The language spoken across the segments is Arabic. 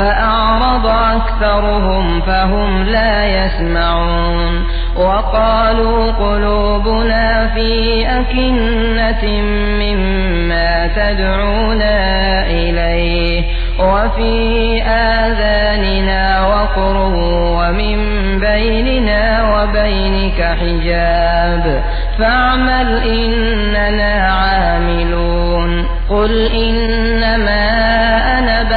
فأعرض أكثرهم فهم لا يسمعون وقالوا قلوبنا في أكنة مما تدعونا إليه وفي آذاننا وقر ومن بيننا وبينك حجاب فاعمل إننا عاملون قل إنما أنا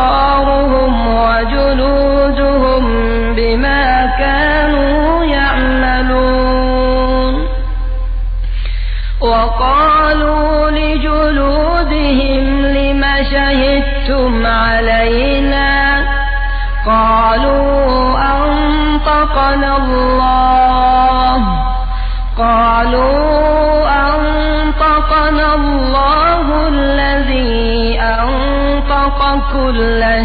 وأبصارهم وجلودهم بما كانوا يعملون. وقالوا لجلودهم لم شهدتم علينا؟ قالوا أنطقنا الله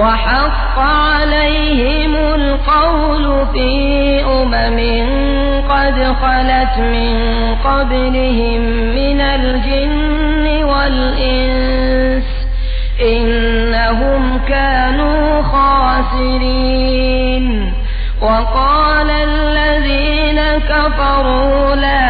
وحق عليهم القول في أمم قد خلت من قبلهم من الجن والإنس إنهم كانوا خاسرين. وقال الذين كفروا لا